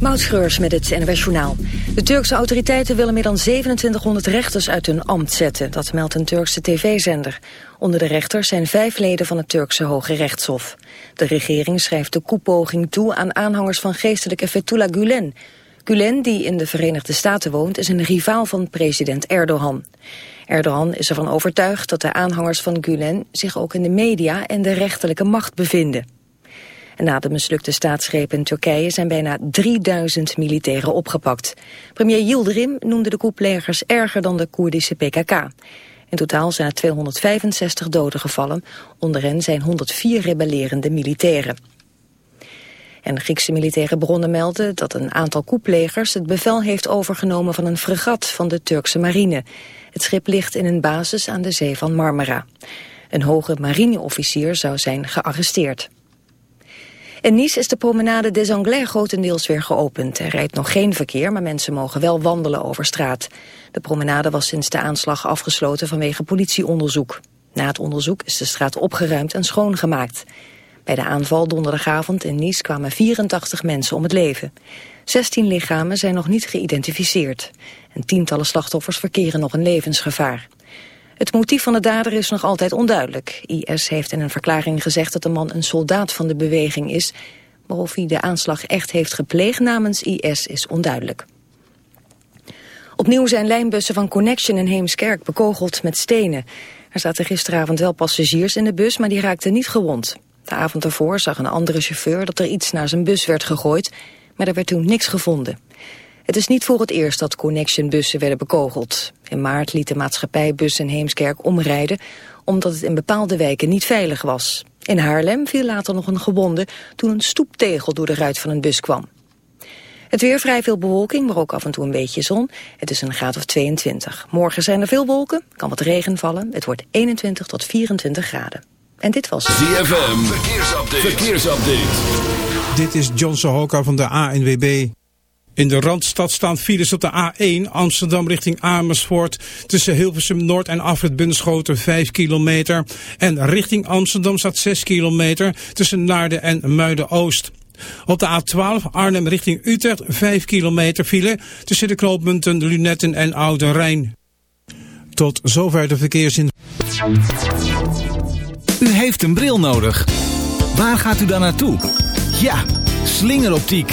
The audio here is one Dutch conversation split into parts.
Moutschreurs met het NWS Journaal. De Turkse autoriteiten willen meer dan 2700 rechters uit hun ambt zetten. Dat meldt een Turkse tv-zender. Onder de rechters zijn vijf leden van het Turkse Hoge Rechtshof. De regering schrijft de koepoging toe aan aanhangers van geestelijke Fethullah Gulen. Gulen, die in de Verenigde Staten woont, is een rivaal van president Erdogan. Erdogan is ervan overtuigd dat de aanhangers van Gulen zich ook in de media en de rechterlijke macht bevinden na de mislukte staatsgreep in Turkije zijn bijna 3000 militairen opgepakt. Premier Yildirim noemde de koeplegers erger dan de Koerdische PKK. In totaal zijn er 265 doden gevallen. Onder hen zijn 104 rebellerende militairen. En Griekse militaire bronnen melden dat een aantal koeplegers het bevel heeft overgenomen van een fregat van de Turkse marine. Het schip ligt in een basis aan de zee van Marmara. Een hoge marineofficier zou zijn gearresteerd. In Nice is de promenade des Anglais grotendeels weer geopend. Er rijdt nog geen verkeer, maar mensen mogen wel wandelen over straat. De promenade was sinds de aanslag afgesloten vanwege politieonderzoek. Na het onderzoek is de straat opgeruimd en schoongemaakt. Bij de aanval donderdagavond in Nice kwamen 84 mensen om het leven. 16 lichamen zijn nog niet geïdentificeerd. En tientallen slachtoffers verkeren nog in levensgevaar. Het motief van de dader is nog altijd onduidelijk. IS heeft in een verklaring gezegd dat de man een soldaat van de beweging is. Maar of hij de aanslag echt heeft gepleegd namens IS is onduidelijk. Opnieuw zijn lijnbussen van Connection in Heemskerk bekogeld met stenen. Er zaten gisteravond wel passagiers in de bus, maar die raakten niet gewond. De avond ervoor zag een andere chauffeur dat er iets naar zijn bus werd gegooid, maar er werd toen niks gevonden. Het is niet voor het eerst dat Connection-bussen werden bekogeld. In maart liet de maatschappij bussen in Heemskerk omrijden... omdat het in bepaalde wijken niet veilig was. In Haarlem viel later nog een gewonde toen een stoeptegel door de ruit van een bus kwam. Het weer vrij veel bewolking, maar ook af en toe een beetje zon. Het is een graad of 22. Morgen zijn er veel wolken, kan wat regen vallen. Het wordt 21 tot 24 graden. En dit was... ZFM, verkeersupdate. verkeersupdate. Dit is John Sohoka van de ANWB. In de Randstad staan files op de A1 Amsterdam richting Amersfoort. Tussen Hilversum Noord en Afrit Bunschoten 5 kilometer. En richting Amsterdam staat 6 kilometer tussen Naarden en Muiden-Oost. Op de A12 Arnhem richting Utrecht 5 kilometer file tussen de knooppunten Lunetten en Oude Rijn. Tot zover de verkeersin. U heeft een bril nodig. Waar gaat u dan naartoe? Ja, slingeroptiek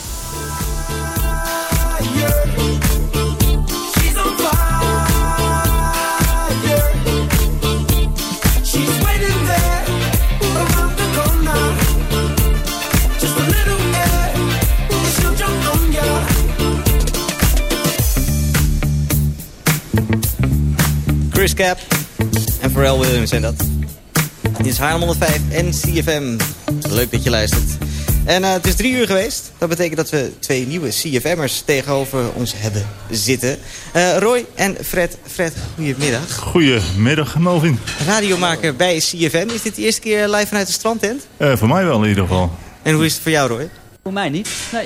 Cap en Pharrell Williams zijn dat. Dit is Haarlem 105 en CFM. Leuk dat je luistert. En uh, het is drie uur geweest. Dat betekent dat we twee nieuwe CFM'ers tegenover ons hebben zitten. Uh, Roy en Fred. Fred, goedemiddag. Goedemiddag, Melvin. Radiomaker bij CFM. Is dit de eerste keer live vanuit de strandtent? Uh, voor mij wel in ieder geval. En hoe is het voor jou, Roy? Voor mij niet, nee.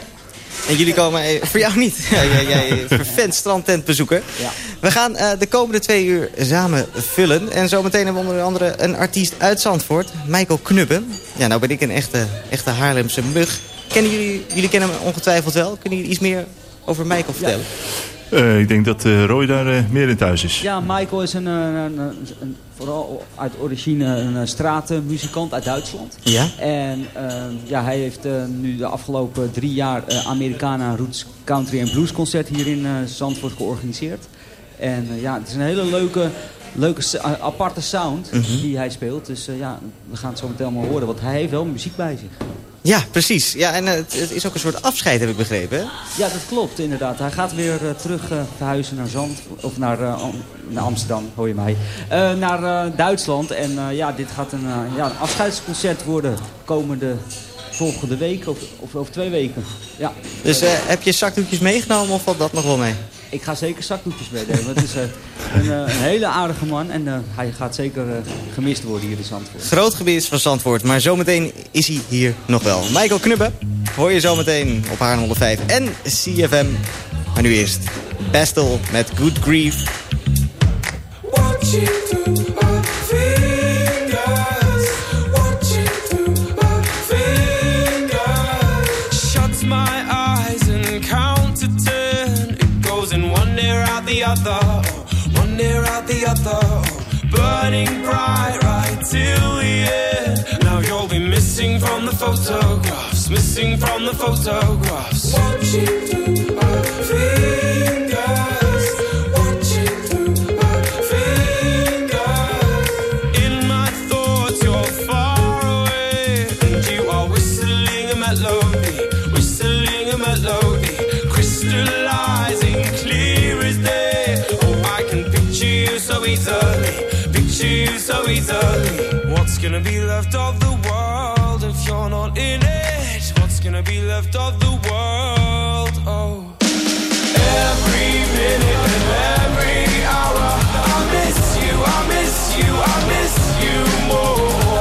En jullie komen... Eh, voor jou niet. jij, jij vervent strandtentbezoeker. Ja. We gaan uh, de komende twee uur samen vullen. En zometeen hebben we onder andere een artiest uit Zandvoort. Michael Knubben. Ja, nou ben ik een echte, echte Haarlemse mug. Kennen jullie, jullie kennen hem ongetwijfeld wel. Kunnen jullie iets meer over Michael vertellen? Ja. Uh, ik denk dat uh, Roy daar uh, meer in thuis is. Ja, Michael is een, een, een vooral uit origine een stratenmuzikant uit Duitsland. Ja? En ja, hij heeft nu de afgelopen drie jaar Americana Roots Country en Blues concert hier in Zandvoort georganiseerd. En ja, het is een hele leuke, leuke aparte sound -hmm. die hij speelt. Dus ja, we gaan het zo meteen allemaal horen, want hij heeft wel muziek bij zich. Ja, precies. Ja, en het, het, is ook een soort afscheid, heb ik begrepen. Hè? Ja, dat klopt, inderdaad. Hij gaat weer uh, terug uh, verhuizen naar Zand, of naar, naar Amsterdam, hoor je mij. naar Duitsland. En ja, dit gaat een, ja, een afscheidsconcert worden komende volgende week of, of over twee weken. Ja. Dus heb je zakdoekjes meegenomen of valt dat nog wel mee? Ik ga zeker zakdoekjes meenemen. Het is uh, een, uh, een, hele aardige man en uh, hij gaat zeker gemist worden hier in Zandvoort. Groot gebied van Zandvoort, maar zometeen is hij hier nog wel. Michael Knubbe hoor je zometeen op haar 105 en CFM. Maar nu eerst Bestel met Good Grief. other, photographs, missing from the photographs. Watching through my fingers, watching through my fingers. In my thoughts, you're far away, and you are whistling a melody, whistling a melody, crystallizing clear as day Oh, I can picture you so easily, picture you so easily. What's gonna be left of gonna be left of the world? Oh, every minute and every hour, I miss you, I miss you, I miss you more.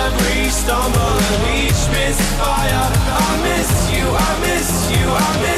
Every stumble and each misfire, I miss you, I miss you, I miss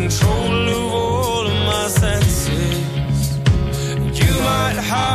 control of all of my senses. You might have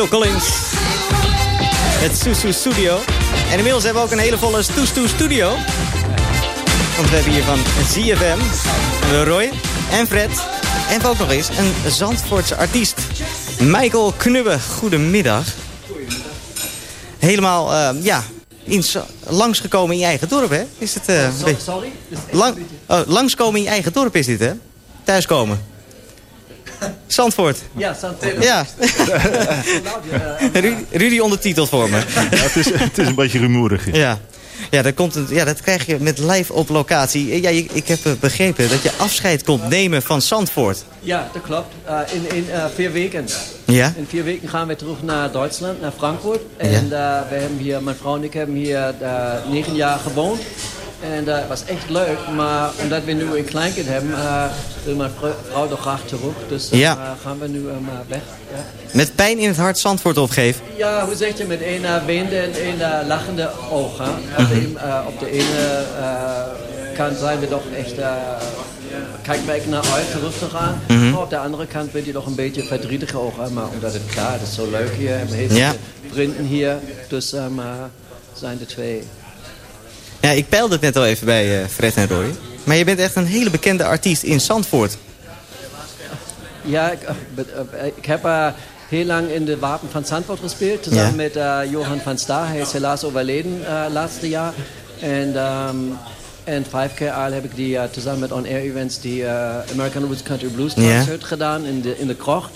Phil Collins. Het Susu Studio. En inmiddels hebben we ook een hele volle Stoes Studio. Want we hebben hier van ZFM, Roy en Fred. En ook nog eens een Zandvoortse artiest. Michael Knubbe, goedemiddag. Helemaal, eh, ja, in, langsgekomen in je eigen dorp, hè? Is het, uh, sorry? sorry? Lang, oh, langskomen in je eigen dorp is dit, hè? Thuiskomen. Zandvoort. Ja, Zandvoort. Ja. Rudy, Rudy ondertitelt voor me. Ja, het, is, het is een beetje rumoerig. Ja. Ja, dat, komt, ja, dat krijg je met live op locatie. Ja, ik heb begrepen dat je afscheid komt nemen van Zandvoort. Ja, dat klopt. Uh, in in uh, vier weken. Ja? In vier weken gaan we terug naar Duitsland, naar Frankfurt. En ja. uh, we hebben hier, mijn vrouw en ik hebben hier negen jaar gewoond. En dat was echt leuk, maar omdat we nu een kleinkind hebben, uh, wil mijn vrouw toch graag terug. Dus uh, ja. gaan we nu um, weg. Ja. Met pijn in het hart Zandvoort opgeven? Ja, hoe zeg je, met een weenende en een lachende oog. Hè? Op, de, mm -hmm. op de ene kant zijn we toch echt... kijken wij naar uit terug te gaan. Mm -hmm. Op de andere kant ben je toch een beetje verdrietige ogen. Maar omdat het klaar is zo leuk hier. We hebben heel ja. vrienden hier. Dus um, zijn de twee ja, ik peilde het net al even bij uh, Fred en Roy. Maar je bent echt een hele bekende artiest in Zandvoort. Ja, ik, uh, ik heb uh, heel lang in de Wapen van Zandvoort gespeeld. Samen ja. met Johan van Staar. Hij is helaas overleden laatste jaar. En, um, en vijf keer al heb ik die samen met On Air Events die American Roots Country Blues Concert gedaan in de, in de krocht.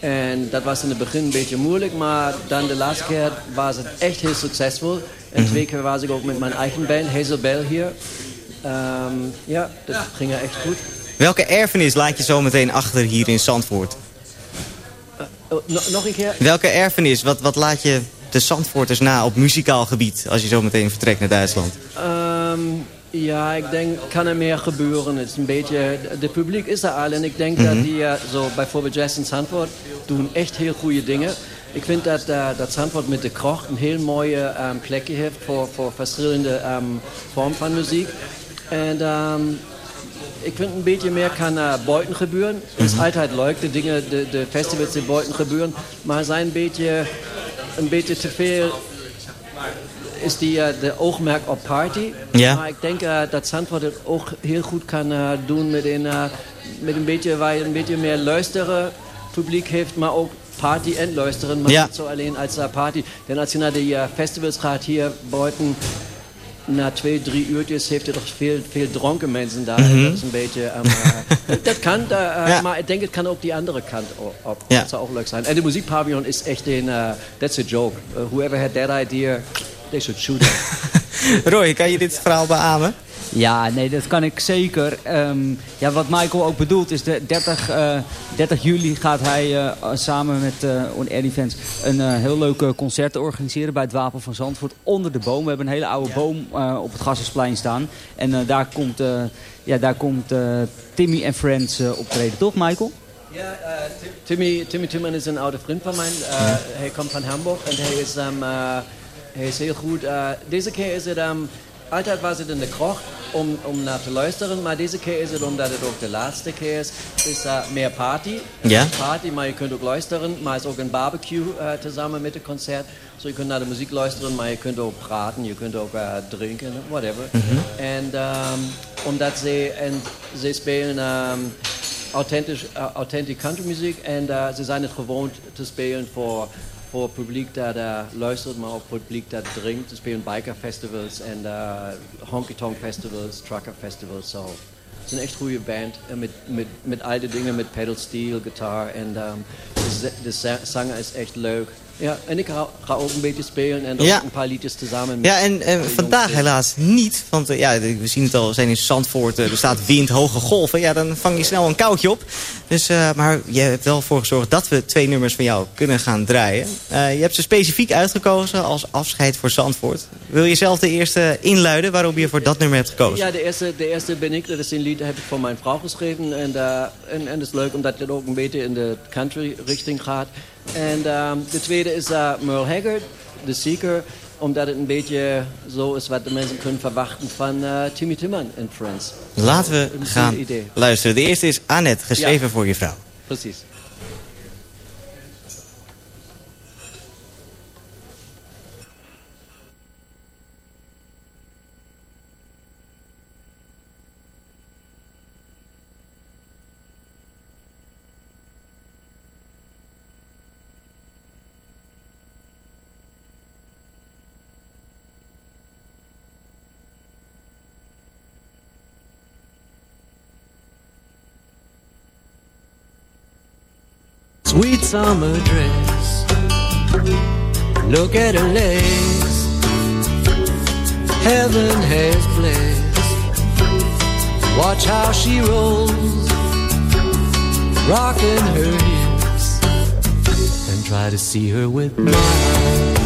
En dat was in het begin een beetje moeilijk, maar dan de laatste keer was het echt heel succesvol. En twee keer was ik ook met mijn eigen band, Hazel Bell, hier. Um, ja, dat ging echt goed. Welke erfenis laat je zo meteen achter hier in Zandvoort? Uh, oh, no, nog een keer? Welke erfenis? Wat, wat laat je de Zandvoorters na op muzikaal gebied... als je zo meteen vertrekt naar Duitsland? Um, ja, ik denk, kan er meer gebeuren. Het is een beetje, de publiek is er al. En ik denk mm -hmm. dat die, uh, zo bijvoorbeeld Jazz in Zandvoort... doen echt heel goede dingen. Ik vind dat, uh, dat Zandvoort met de krocht een heel mooie um, plekje heeft... voor, voor verschillende um, vormen van muziek. En um, ik vind een beetje meer kan uh, buiten gebeuren. Het is altijd leuk, de dingen, de, de festivals die buiten gebeuren. Maar zijn een beetje, een beetje te veel is die, uh, de oogmerk op party. Ja. Maar ik denk uh, dat Zandvoort het ook heel goed kan uh, doen met een, met een beetje, waar je een beetje meer luisteren publiek heeft, maar ook party en luisteren, maar ja. niet zo alleen als party. Denn als je naar die festivals gaat hier buiten, na twee, drie uurtjes heeft je toch veel, veel dronken mensen daar. Mhm. Dat is een beetje... Um, dat kan, ja. maar ik denk het kan ook die andere kant op. Ja. Dat zou ook leuk zijn. En de muziekpavillon is echt een... that's a joke. whoever had that idea... Should shoot Roy, kan je dit verhaal beamen? Ja, nee, dat kan ik zeker. Um, ja, wat Michael ook bedoelt is de 30, uh, 30 juli gaat hij uh, samen met uh, On Air Events een heel leuk concert organiseren bij het Wapen van Zandvoort onder de boom. We hebben een hele oude boom op het Gassersplein staan. En daar komt, ja, daar komt Timmy en Friends optreden, toch Michael? Ja, Timmy, Timmy Timmerman is een oude vriend van mij. hij komt van Hamburg en hij is... Um, hij is heel goed. Uh, deze keer is het, um, altijd was het in de krocht om, om naar te luisteren, maar deze keer is het omdat het ook de laatste keer is, is uh, meer party. Ja. Party, maar je kunt ook luisteren, maar het is ook een barbecue uh, samen met het concert. So je kunt naar de muziek luisteren, maar je kunt ook praten, je kunt ook drinken, whatever. Mm -hmm. En um, omdat ze, en ze spelen um, authentisch, authentic country muziek en ze zijn het gewoon te spelen voor voor het publiek dat uh, luistert, maar ook voor het publiek dat drinkt. Er spelen biker festivals en uh, honky tonk festivals, trucker festivals. So. Het is een echt goede band en met, met, met al die dingen, met pedal steel, gitaar en um, de, de zanger is echt leuk. Ja, en ik ga, ga, ook een beetje spelen en ja. een paar liedjes tezamen. Ja, en, en vandaag helaas niet. Want uh, ja, we zien het al, we zijn in Zandvoort, uh, er staat wind, hoge golven. Ja, dan vang je snel een koudje op. Dus, uh, maar je hebt wel voor gezorgd dat we twee nummers van jou kunnen gaan draaien. je hebt ze specifiek uitgekozen als afscheid voor Zandvoort. Wil je zelf de eerste inluiden waarom je voor dat nummer hebt gekozen? Ja, de eerste, de eerste ben ik. Dat is een lied dat heb ik voor mijn vrouw geschreven. En, en, en het is leuk omdat het ook een beetje in de country richting gaat. En um, de tweede is uh, Merle Haggard, The Seeker. Omdat het een beetje zo is wat de mensen kunnen verwachten van uh, Timmy Timman en Friends. Laten we gaan idee. luisteren. De eerste is Annette, geschreven ja. voor je vrouw. Precies. Sweet summer dress. Look at her legs, heaven has blessed. Watch how she rolls, rocking her hips, and try to see her with my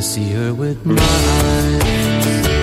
to see her with my eyes.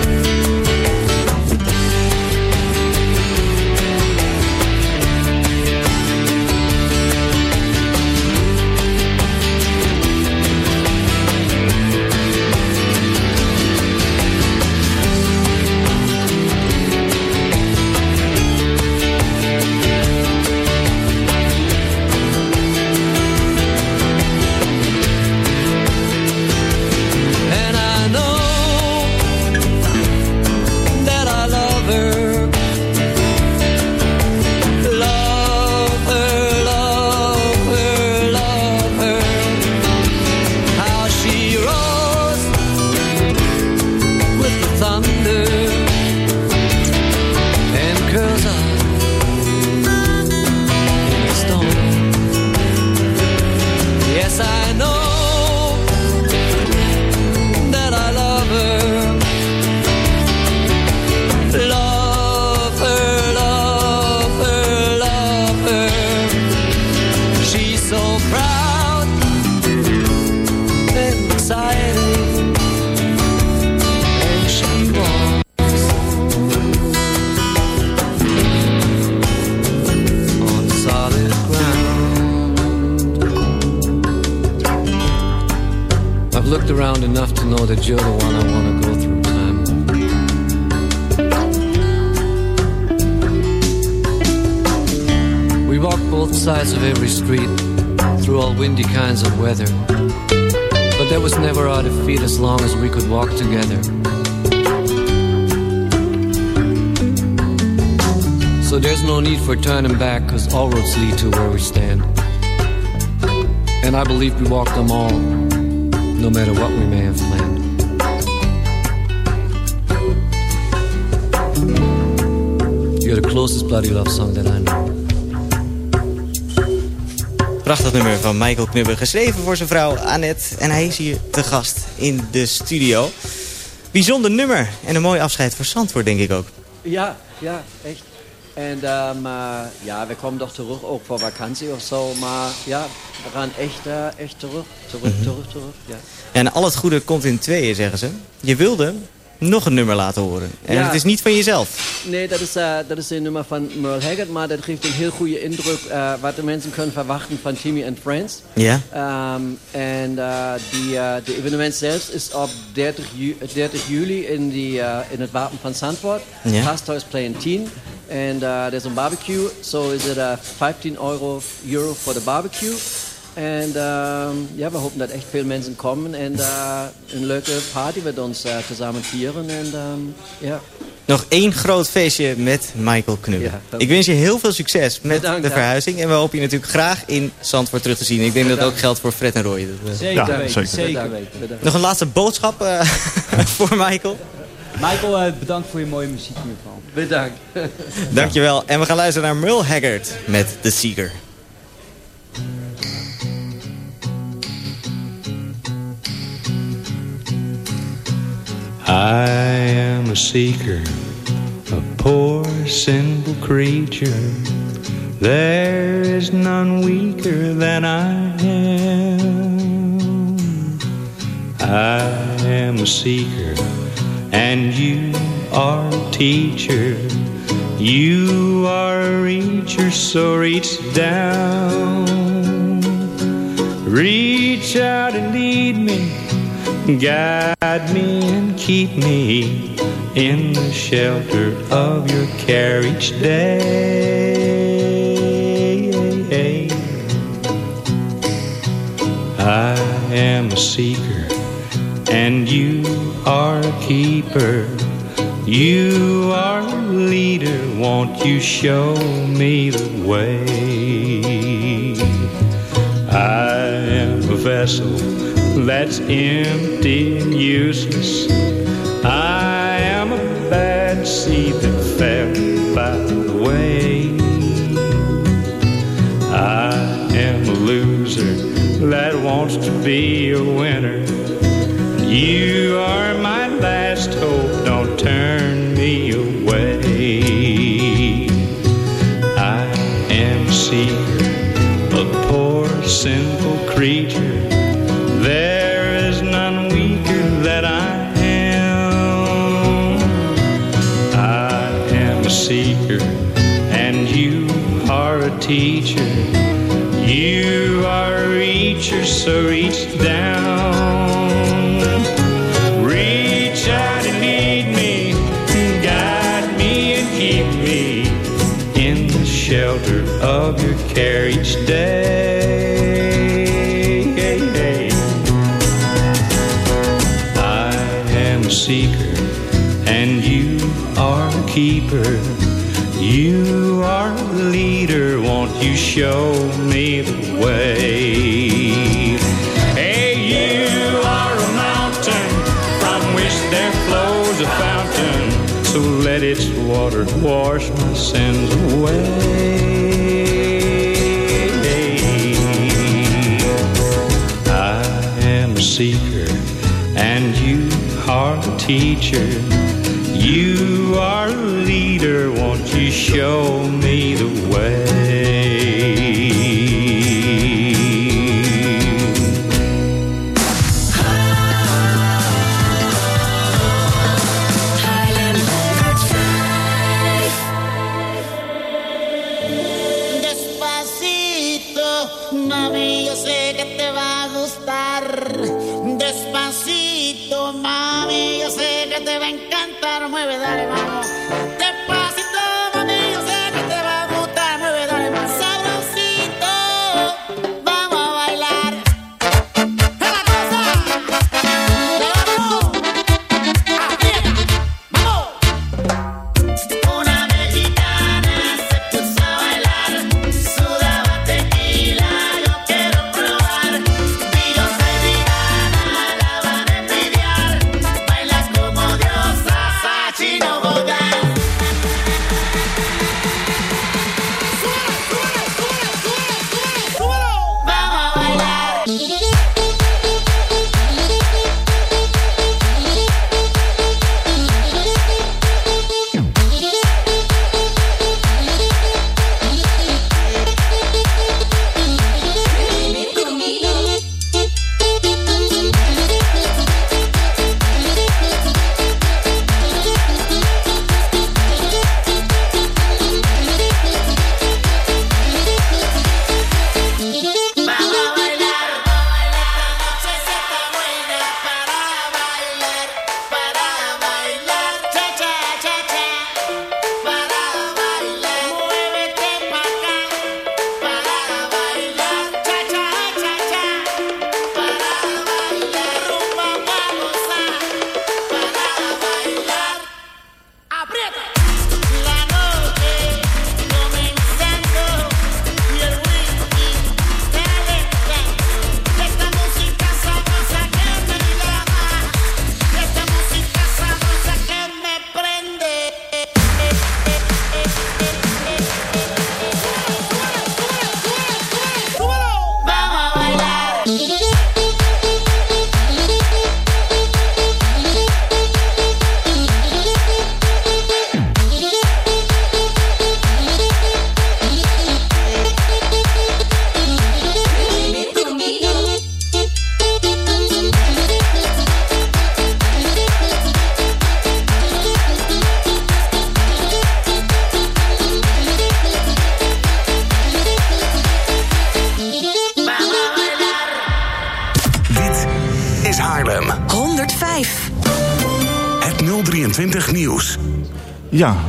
There's no need for turning back, cause all roads lead to where we stand. And I believe we walk them all, no matter what we may have planned. You're the closest bloody love song that I know. Prachtig nummer van Michael Knubbe, geschreven voor zijn vrouw Annette. En hij is hier te gast in de studio. Bijzonder nummer en een mooi afscheid voor Zandvoort, denk ik ook. Ja, ja, echt. En um, uh, ja, we komen toch terug, ook voor vakantie of zo. Maar ja, we gaan echt, uh, echt terug, terug, Mhm. terug, terug. Ja. En al het goede komt in tweeën, zeggen ze. Je wilde nog een nummer laten horen. En Ja. het is niet van jezelf. Nee, dat is, uh, dat is een nummer van Merle Haggard, maar dat geeft een heel goede indruk uh, wat de mensen kunnen verwachten van Timmy and Friends. Ja. Um, en uh, die, de evenement zelf is op 30, ju 30 juli in, die, in het Wapen van Zandvoort. Ja. Gasthuisplein 10. En er is een barbecue, zo is het uh, 15 euro, euro voor de barbecue. En um, ja, we hopen dat echt veel mensen komen en uh, een leuke party met ons uh, samen vieren. En um, ja. Nog één groot feestje met Michael. Ja, dat- ik wens je heel veel succes met Bedankt, de ja. verhuizing. En we hopen je natuurlijk graag in Zandvoort terug te zien. Ik denk dat dat ook geldt voor Fred en Roy. Eh, Zeker weten, zeker weten. Nog een laatste boodschap eh, voor Michael. Michael, eh, bedankt voor je mooie muziek in ieder geval. Bedankt. Dankjewel. En we gaan luisteren naar Merle Haggard met The Seeker. I am a seeker, a poor sinful creature. There is none weaker than I am. I am a seeker, and you are a teacher. You are a reacher, so reach down. Reach out and lead me, guide me and keep me in the shelter of your care each day. I am a seeker, and you are a keeper. You are a leader, won't you show me the way? I am a vessel that's empty and useless. I am a bad seed that fell by the way. I am a loser that wants to be a winner. You are my last hope, don't turn me away. I am a seeker, a poor sinful creature. Teacher. You are a reacher, so reach down. Reach out and lead me, guide me and keep me in the shelter of your care each day. I am a seeker, and you are a keeper. You are a leader, won't you show me the way? Hey, you are a mountain from which there flows a fountain, so let its water wash my sins away. I am a seeker, and you are a teacher. You are a leader, won't you show me the way?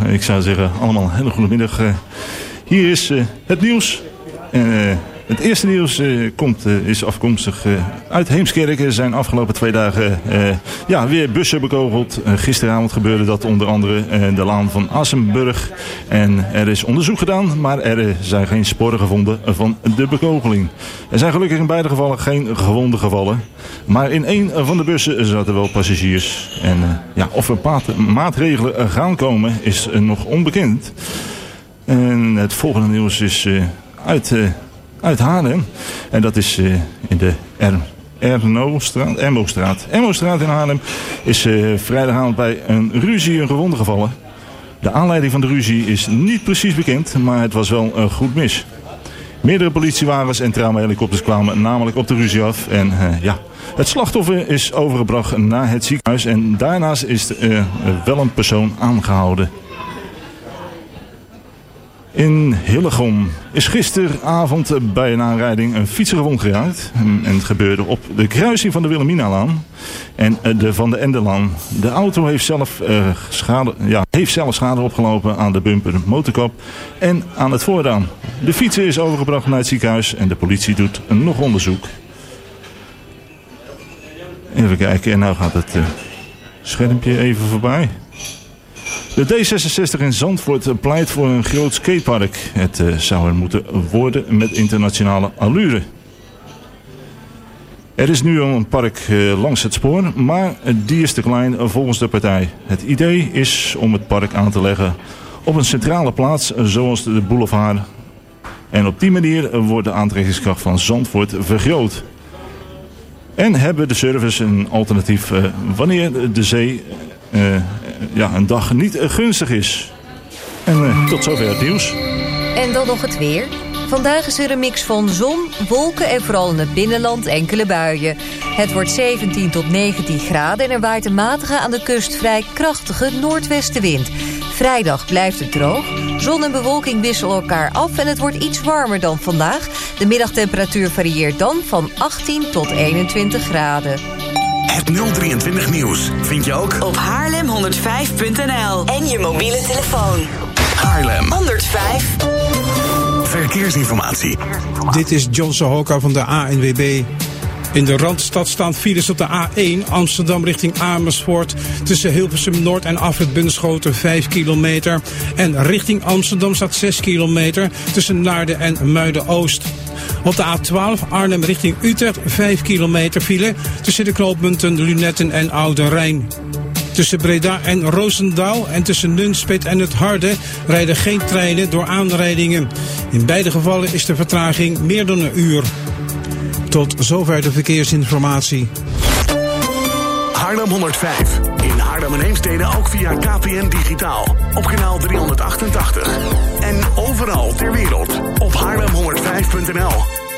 Ik zou zeggen allemaal een hele goede middag. Eh, hier is eh, het nieuws. Eh, het eerste nieuws eh, komt, eh, is afkomstig eh, uit Heemskerk. Er zijn afgelopen twee dagen eh, ja, weer bussen bekogeld. Eh, gisteravond gebeurde dat onder andere eh, de laan van Assenburg. En er is onderzoek gedaan, maar er zijn geen sporen gevonden van de bekogeling. Er zijn gelukkig in beide gevallen geen gewonden gevallen. Maar in één van de bussen zaten wel passagiers. En eh, ja, of er maatregelen gaan komen is eh, nog onbekend. En het volgende nieuws is eh, uit, uit Haarlem. En dat is in de Emmo-straat. Emmo-straat in Haarlem is vrijdagavond bij een ruzie een gewonde gevallen. De aanleiding van de ruzie is niet precies bekend, maar het was wel een goed mis. Meerdere politiewagens en traumahelikopters kwamen namelijk op de ruzie af. En eh, ja, het slachtoffer is overgebracht naar het ziekenhuis. En daarnaast is er eh, wel een persoon aangehouden. In Hillegom is gisteravond bij een aanrijding een fietser gewond geraakt. En het gebeurde op de kruising van de Wilhelminalaan en eh, de Van de Endelaan. De auto heeft zelf, eh, schade, ja, heeft zelf schade opgelopen aan de bumper, motorkap en aan het voordaan. De fietser is overgebracht naar het ziekenhuis en de politie doet nog onderzoek. Even kijken, en nou gaat het eh, schermpje even voorbij. De D66 in Zandvoort pleit voor een groot skatepark. Het eh, zou er moeten worden met internationale allure. Er is nu al een park eh, langs het spoor, maar die is te klein volgens de partij. Het idee is om het park aan te leggen op een centrale plaats zoals de boulevard. En op die manier wordt de aantrekkingskracht van Zandvoort vergroot. En hebben de service een alternatief eh, wanneer de zee ja, een dag niet eh, gunstig is. En eh, tot zover het nieuws. En dan nog het weer. Vandaag is er een mix van zon, wolken en vooral in het binnenland enkele buien. Het wordt 17 tot 19 graden en er waait een matige aan de kust vrij krachtige noordwestenwind. Vrijdag blijft het droog. Zon en bewolking wisselen elkaar af en het wordt iets warmer dan vandaag. De middagtemperatuur varieert dan van 18 tot 21 graden. Het 023 Nieuws vind je ook Op haarlem105.nl en je mobiele telefoon. Haarlem. 105. Verkeersinformatie. Dit is John Sohoka van de ANWB. In de Randstad staan files op de A1 Amsterdam richting Amersfoort. Tussen Hilversum Noord en Afrit Bunschoten 5 kilometer. En richting Amsterdam staat 6 kilometer tussen Naarden en Muiden-Oost. Op de A12 Arnhem richting Utrecht 5 kilometer file tussen de knooppunten Lunetten en Oude Rijn. Tussen Breda en Roosendaal en tussen Nunspeet en het Harde rijden geen treinen door aanrijdingen. In beide gevallen is de vertraging meer dan een uur. Tot zover de verkeersinformatie. Haarlem 105. In Haarlem en Heemstede ook via KPN Digitaal. Op kanaal 388. En overal ter wereld op haarlem105.nl.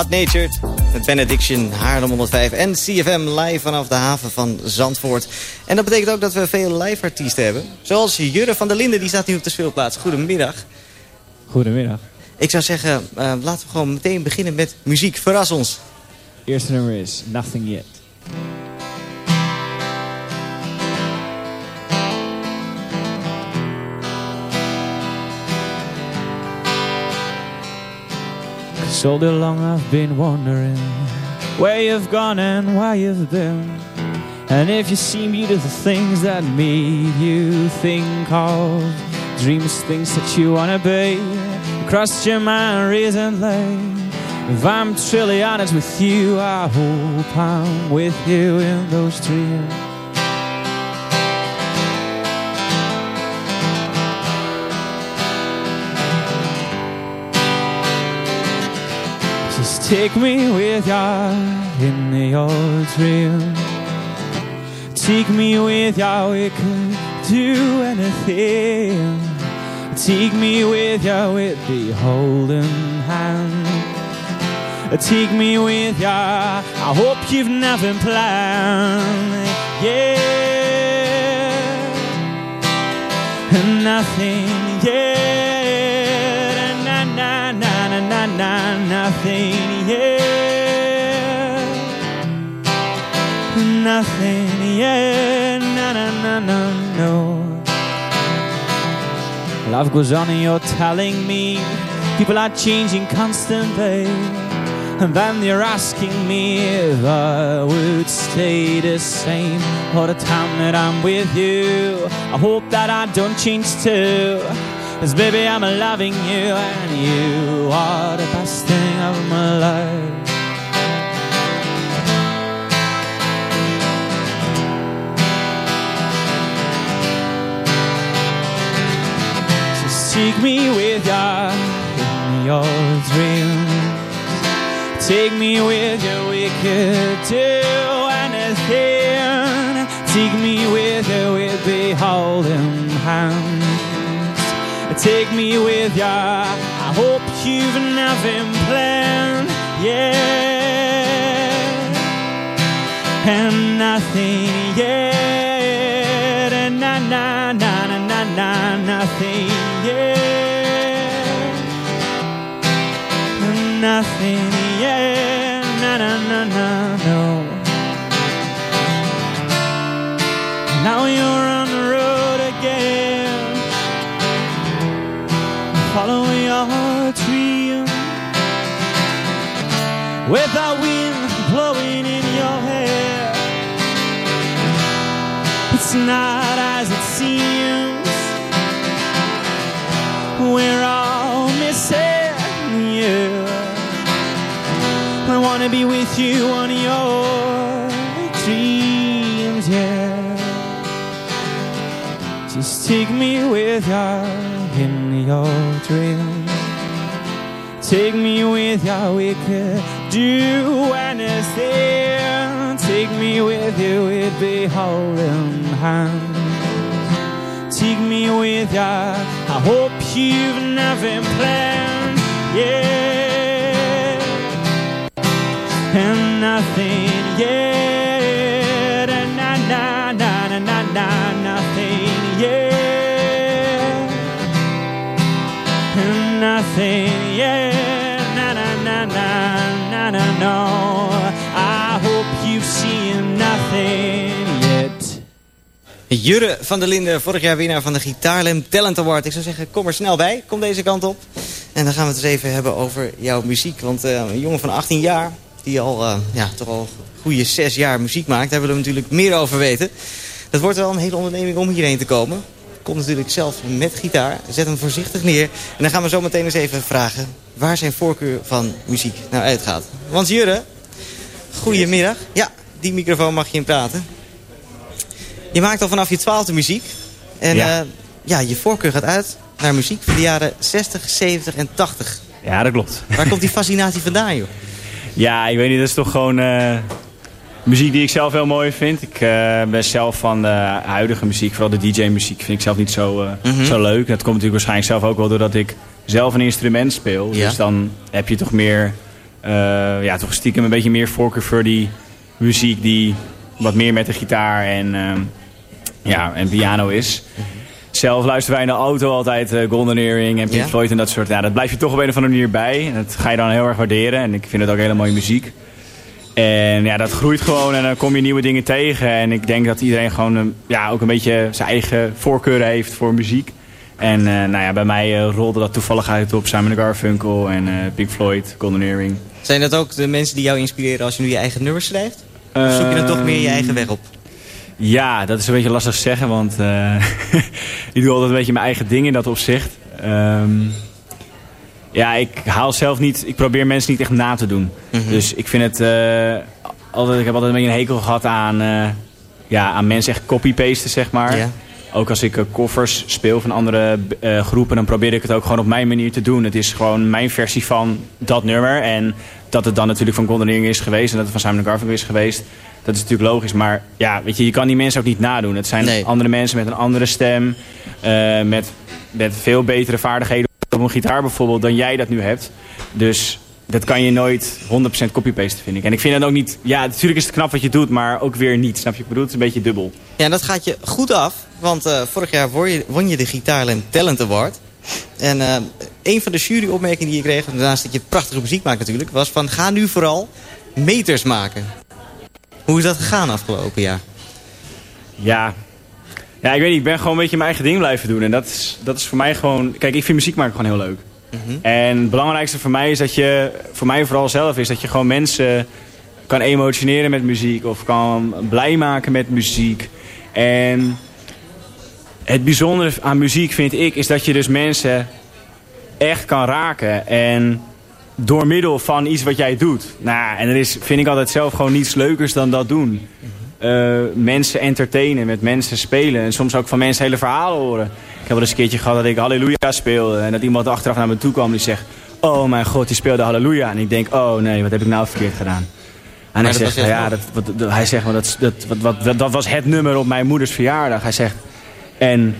Hot Natured met Benediction, Haarlem 105 en CFM live vanaf de haven van Zandvoort. En dat betekent ook dat we veel live artiesten hebben. Zoals Jurre van der Linden, die staat nu op de speelplaats. Goedemiddag. Goedemiddag. Ik zou zeggen, eh, laten we gewoon meteen beginnen met muziek. Verras ons. Eerste nummer is Nothing Yet. Cause all day long I've been wondering where you've gone and why you've been. And if you see beautiful things that made you think of dreams, things that you wanna be, crossed your mind recently. If I'm truly honest with you, I hope I'm with you in those dreams. Take me with you in your dream. Take me with you, we could do anything. Take me with you, with the holding hand. Take me with ya. I hope you've nothing planned. Yeah, nothing. Yeah, na na nothing. Yeah, nothing. Yeah, na na na na no. Life goes on and you're telling me people are changing constantly. And then you're asking me if I would stay the same all the time that I'm with you. I hope that I don't change too. Cause baby, I'm loving you and you are the best thing of my life. Just take me with ya in your dreams. Take me with you, we could do anything. Take me with you, we'd be holding hands. Take me with you, I hope you've nothing planned. Yeah, and nothing yet. And na na na na na na nothing yet. and Nothing yet. Na na na na no. Now you're with the wind blowing in your hair. It's not as it seems. We're all missing you. I wanna be with you on your dreams, yeah. Just take me with you in your dreams. Take me with you, we could do anything. Take me with you, we'd be holding hands. Take me with you, I hope you've nothing planned, yeah. And nothing yet, and na na na na na nothing yet, and nothing yet, na no. I hope you've seen nothing yet. Jurre van der Linden, vorig jaar winnaar van de Gitaarlem Talent Award. Ik zou zeggen, kom er snel bij. Kom deze kant op. En dan gaan we het eens even hebben over jouw muziek. Want eh, een jongen van 18 jaar, die al eh, ja, toch al goede zes jaar muziek maakt... daar willen we natuurlijk meer over weten. Dat wordt wel een hele onderneming om hierheen te komen. komt natuurlijk zelf met gitaar. Zet hem voorzichtig neer. En dan gaan we zo meteen eens even vragen waar zijn voorkeur van muziek nou uitgaat. Want Jurre, goedemiddag. Ja, die microfoon mag je in praten. Je maakt al vanaf je twaalfde muziek. En Ja. ja. ja, je voorkeur gaat uit naar muziek van de jaren 60, 70 en 80. Ja, dat klopt. Waar komt die fascinatie vandaan, joh? Ja, ik weet niet, dat is toch gewoon eh, muziek die ik zelf heel mooi vind. Ik eh, ben zelf van de huidige muziek, vooral de DJ-muziek, vind ik zelf niet zo, eh, Mhm. zo leuk. Dat komt natuurlijk waarschijnlijk zelf ook wel doordat ik zelf een instrument speel. Ja. Dus dan heb je toch meer, eh, ja, toch stiekem een beetje meer voorkeur voor die muziek die wat meer met de gitaar en, eh, ja, en piano is. Zelf luisteren wij in de auto altijd eh, Golden Earring en Pink Ja? Floyd en dat soort. Ja, dat blijf je toch op een of andere manier bij. En dat ga je dan heel erg waarderen. En ik vind het ook hele mooie muziek. En ja, dat groeit gewoon en dan kom je nieuwe dingen tegen. En ik denk dat iedereen gewoon eh, ja, ook een beetje zijn eigen voorkeuren heeft voor muziek. En eh, nou ja, bij mij eh, rolde dat toevallig uit op Simon Garfunkel en eh, Pink Floyd, Golden Earring. Zijn dat ook de mensen die jou inspireren als je nu je eigen nummers schrijft? Of zoek je dan toch meer je eigen weg op? Ja, dat is een beetje lastig te zeggen, want ik doe altijd een beetje mijn eigen ding in dat opzicht. Ehm, ja, ik haal zelf niet, ik probeer mensen niet echt na te doen. Mhm. Dus ik vind het altijd, ik heb altijd een beetje een hekel gehad aan, ja, aan mensen echt copy-pasten, zeg maar. Ook als ik eh, koffers speel van andere eh, groepen, dan probeer ik het ook gewoon op mijn manier te doen. Het is gewoon mijn versie van dat nummer. En dat het dan natuurlijk van Golden is geweest en dat het van Simon Garfunkel is geweest. Dat is natuurlijk logisch, maar ja, weet je, je kan die mensen ook niet nadoen. Het zijn andere mensen met een andere stem, eh, met, met veel betere vaardigheden op een gitaar bijvoorbeeld dan jij dat nu hebt. Dus dat kan je nooit 100% copy-pasten, vind ik. En ik vind het ook niet... Ja, natuurlijk is het knap wat je doet, maar ook weer niet. Snap je? Ik bedoel, het is een beetje dubbel. Ja, en dat gaat je goed af. Want eh, vorig jaar won je, won je de Gitaarland Talent Award. En eh, een van de juryopmerkingen die je kreeg... naast dat je prachtige muziek maakt natuurlijk... was van ga nu vooral meters maken. Hoe is dat gegaan afgelopen jaar? Ja. Ja, ik weet niet. Ik ben gewoon een beetje mijn eigen ding blijven doen. En dat is, dat is voor mij gewoon... Kijk, ik vind muziek maken gewoon heel leuk. En het belangrijkste voor mij is dat je... Voor mij vooral zelf is dat je gewoon mensen kan emotioneren met muziek. Of kan blij maken met muziek. En het bijzondere aan muziek vind ik... is dat je dus mensen echt kan raken. En door middel van iets wat jij doet. Nou, en er is, vind ik altijd zelf gewoon niets leukers dan dat doen. Eh, mensen entertainen, met mensen spelen. En soms ook van mensen hele verhalen horen. Ik heb wel eens een keertje gehad dat ik Halleluja speelde. En dat iemand achteraf naar me toe kwam die zegt... Oh mijn god, die speelde Halleluja. En ik denk, oh nee, wat heb ik nou verkeerd gedaan? En hij zegt, ja, dat, wat, dat- hij zegt, maar dat, dat, wat, wat, dat, dat was het nummer op mijn moeders verjaardag. Hij zegt, en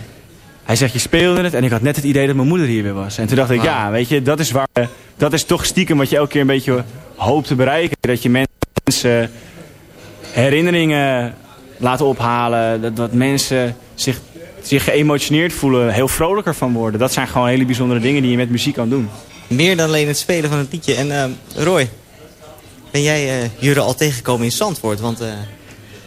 hij zegt, je speelde het en ik had net het idee dat mijn moeder hier weer was. En toen dacht ik, Wauw. ja, weet je, dat is, waar, dat is toch stiekem wat je elke keer een beetje hoopt te bereiken. Dat je mensen herinneringen laten ophalen. Dat, dat mensen zich, zich geëmotioneerd voelen, heel vrolijker van worden. Dat zijn gewoon hele bijzondere dingen die je met muziek kan doen. Meer dan alleen het spelen van het liedje. En eh, Roy, ben jij eh Jurre al tegengekomen in Zandvoort? Want eh,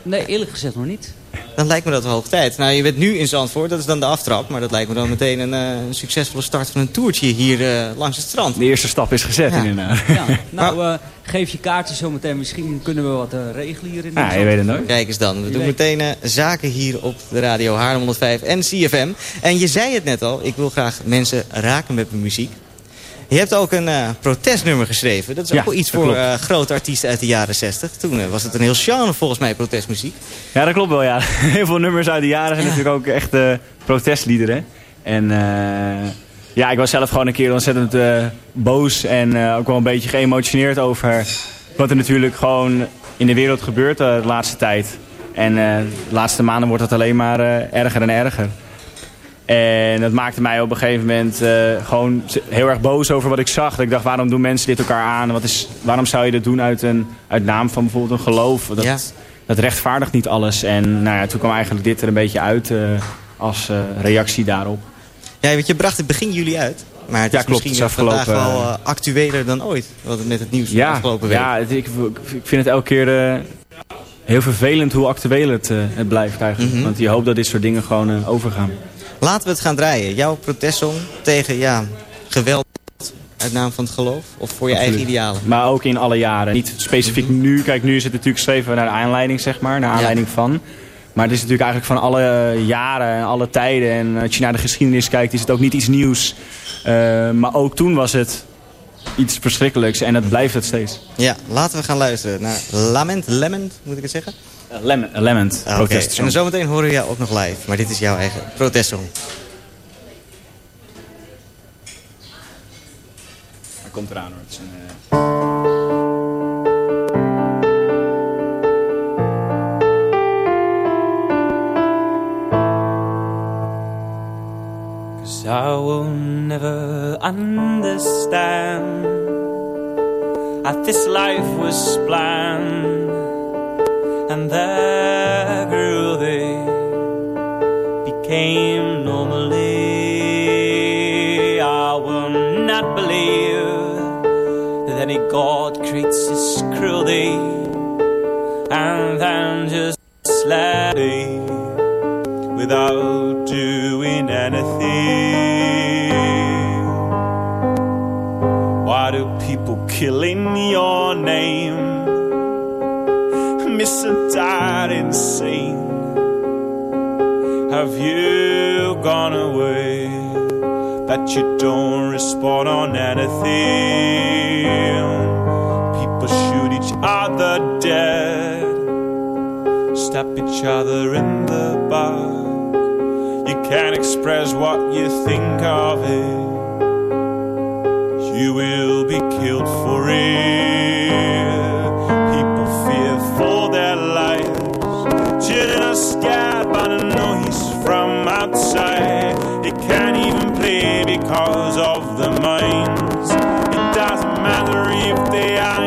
Nee, eerlijk gezegd nog niet. Dan lijkt me dat wel hoog tijd. Nou, je bent nu in Zandvoort, dat is dan de aftrap. Maar dat lijkt me dan meteen een, eh, een succesvolle start van een toertje hier eh, langs het strand. De eerste stap is gezet Ja. inderdaad. Ja, nou, eh, geef je kaartjes zometeen. Misschien kunnen we wat regelen hier in Ja, Zandvoort. je weet het nooit. Kijk eens dan, we doen weet. meteen zaken hier op de radio Haarlem 105 en CFM. En je zei het net al, ik wil graag mensen raken met mijn muziek. Je hebt ook een eh, protestnummer geschreven. Dat is ook wel iets dat voor eh, grote artiesten uit de jaren 60. Toen eh, was het een heel genre volgens mij, protestmuziek. Ja, dat klopt wel, ja. Heel veel nummers uit de jaren zijn natuurlijk ook echt protestliederen. En ja, ik was zelf gewoon een keer ontzettend boos en ook wel een beetje geëmotioneerd over wat er natuurlijk gewoon in de wereld gebeurt de laatste tijd. En de laatste maanden wordt het alleen maar erger en erger. En dat maakte mij op een gegeven moment eh, gewoon heel erg boos over wat ik zag. Dat ik dacht, waarom doen mensen dit elkaar aan? Wat is, waarom zou je dat doen uit, een, uit naam van bijvoorbeeld een geloof? Dat, Ja. dat rechtvaardigt niet alles. En nou ja, toen kwam eigenlijk dit er een beetje uit eh, als eh, reactie daarop. Ja, want je bracht het begin juli uit. Maar het Ja, is klopt. misschien Het is vandaag wel actueler dan ooit. Wat het met het nieuws Ja, afgelopen week. ja het- ik, ik vind het elke keer heel vervelend hoe actueel het, het blijft eigenlijk. Mhm. Want je hoopt dat dit soort dingen gewoon overgaan. Laten we het gaan draaien. Jouw protestsong tegen ja, geweld uit naam van het geloof? Of voor je eigen idealen? Maar ook in alle jaren. Niet specifiek nu. Kijk, nu is het natuurlijk geschreven naar de aanleiding, zeg maar. Naar aanleiding van. Maar het is natuurlijk eigenlijk van alle jaren en alle tijden. En als je naar de geschiedenis kijkt, is het ook niet iets nieuws. Eh, maar ook toen was het iets verschrikkelijks en dat blijft het steeds. Ja, laten we gaan luisteren naar Lament, Lament, moet ik het zeggen? Lament, Lament Ah, Oké, en zometeen horen we jou ook nog live. Maar dit is jouw eigen protestsong. Hij komt eraan hoor. Het is een, eh, Cause I will never understand how this life was planned and that grew they became normally. I will not believe that any God creates this cruelty and then just let it without doing anything. Why do people kill in your name? Miss a died insane. Have you gone away that you don't respond on anything? People shoot each other dead, stab each other in the back. You can't express what you think of it. You will be killed for it. Lives. Just scared by the noise from outside. It can't even play because of the minds. It doesn't matter if they are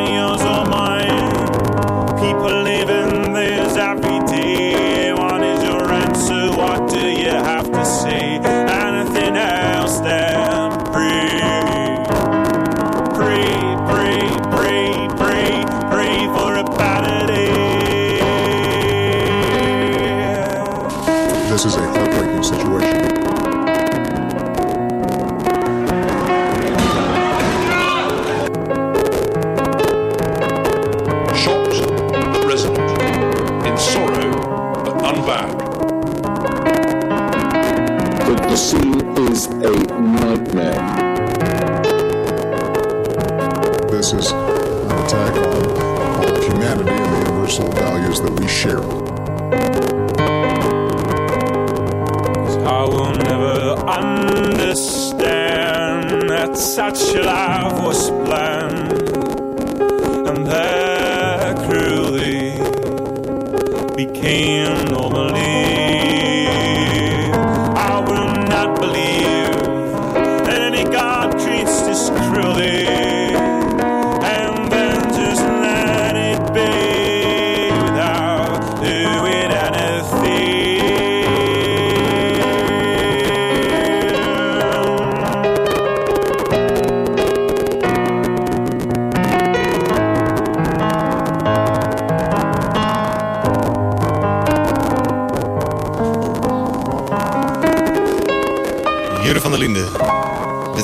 a nightmare. This is an attack on all of humanity and the universal values that we share. I will never understand that such a life was planned and that cruelty became normally.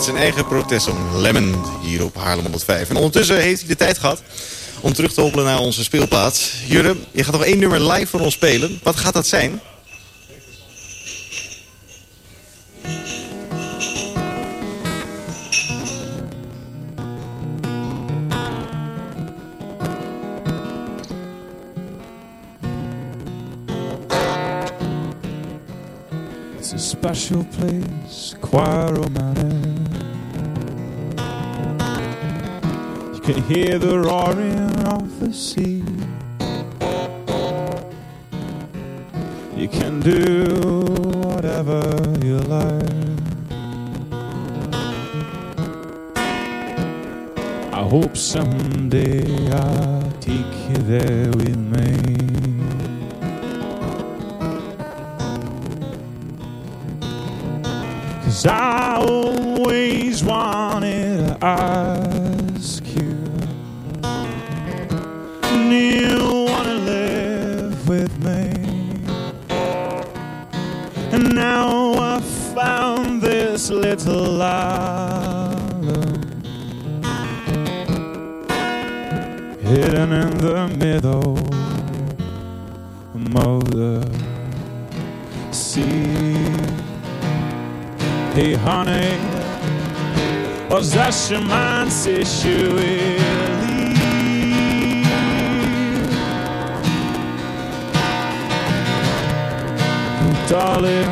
Zijn eigen protestsong Lemon hier op Haarlem 105. En ondertussen heeft hij de tijd gehad om terug te hobbelen naar onze speelplaats. Jure, je gaat nog één nummer live voor ons spelen. Wat gaat dat zijn? It's a special place, quite romantic. Can hear the roaring of the sea. You can do whatever you like. I hope someday I'll take you there with me. In the middle of the sea. Hey, honey, was that your mind say? Darling,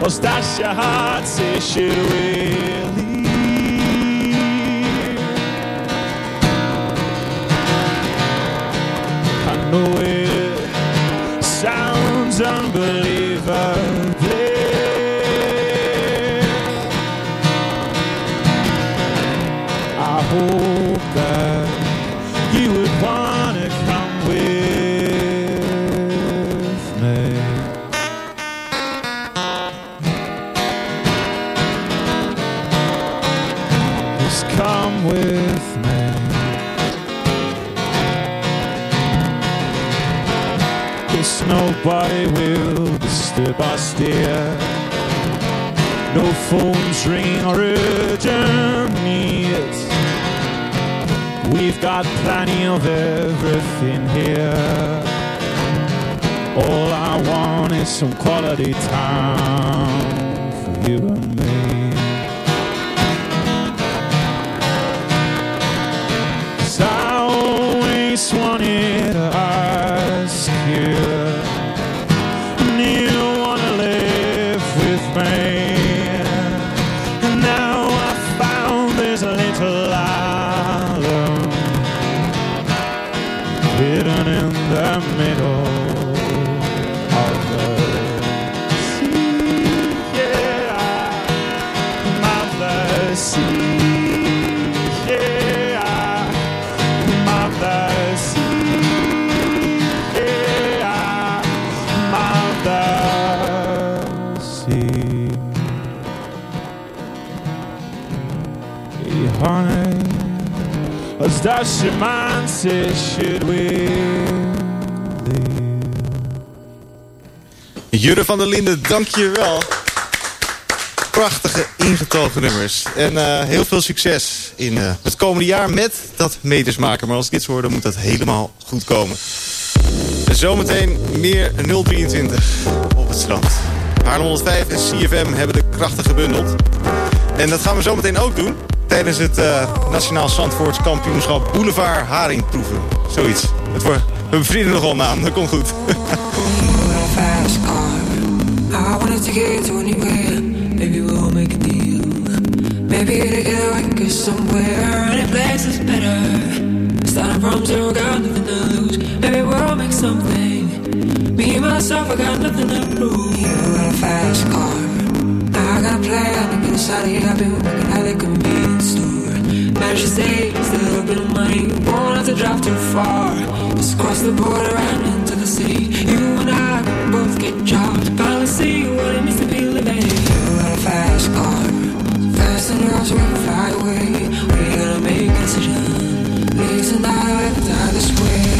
was that your heart say she? Disturb us, dear. No phones ringing or urgent needs. We've got plenty of everything here. All I want is some quality time for you and me. Honey, as does mind should we? Jurre van der Linden, dankjewel. Prachtige ingetogen nummers. En eh, heel veel succes in eh, het komende jaar met dat meters maken. Maar als dit zo hoor, dan moet dat helemaal goed komen. En zometeen meer 023 op het strand. Haarlem 105 en CFM hebben de krachten gebundeld. En dat gaan we zometeen ook doen tijdens het eh, Nationaal Zandvoorts Kampioenschap Boulevard Haringproeven. Zoiets. Het wordt, we bevrienden nogal naam, dat komt goed. Maybe together we go somewhere. Any place is better. Starting from zero, got nothing to lose. Maybe we'll make something. Me and myself, I got nothing to prove. You got a fast car. I got a plan to get inside of here. I've been working at the convenience store. Managed to save a little bit of money. Won't have to drive too far. Just cross the border and into the city. You and I can both get jobs. Finally see what it means to be living. You got a fast car. Fast enough so we can fly away. We gotta make a decision. Leave tonight, die this way.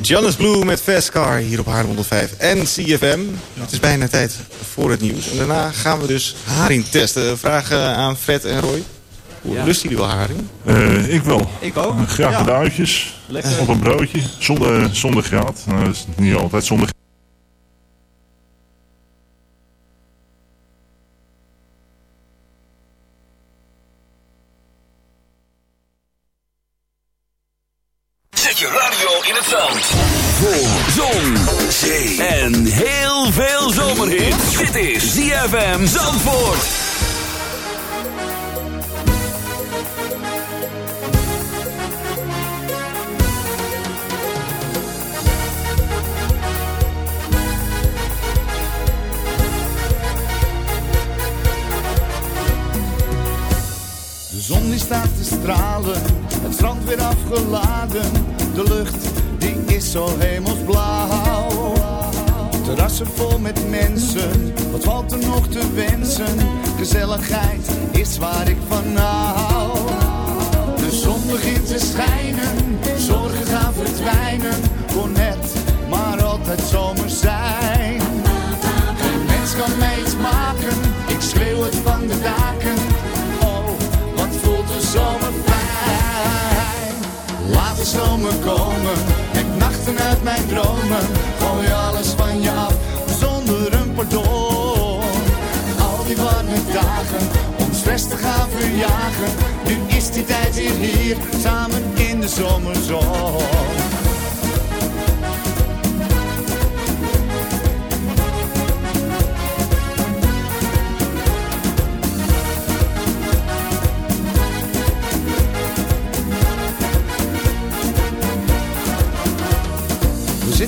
Jonas Blue met Fast Car hier op Haarlem 105 en CFM. Het is bijna tijd voor het nieuws. En daarna gaan we dus haring testen. Vragen aan Fred en Roy. Hoe Ja. lusten jullie wel haring? Eh, ik wel. Ik ook. Graag Ja. met uitjes. Lekker. Op een broodje. Zonder, zonder graad. Nou, dat is niet altijd zonder Zet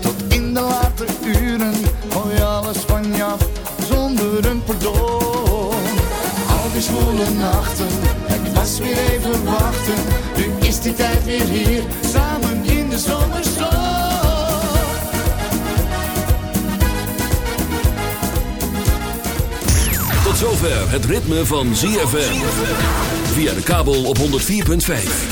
Tot in de late uren. Gooi alles van je af zonder een pardon. Al die zwoele nachten, het was weer even wachten. Nu is die tijd weer hier, samen in de zomerzon. Tot zover het ritme van ZFM. Via de kabel op 104.5.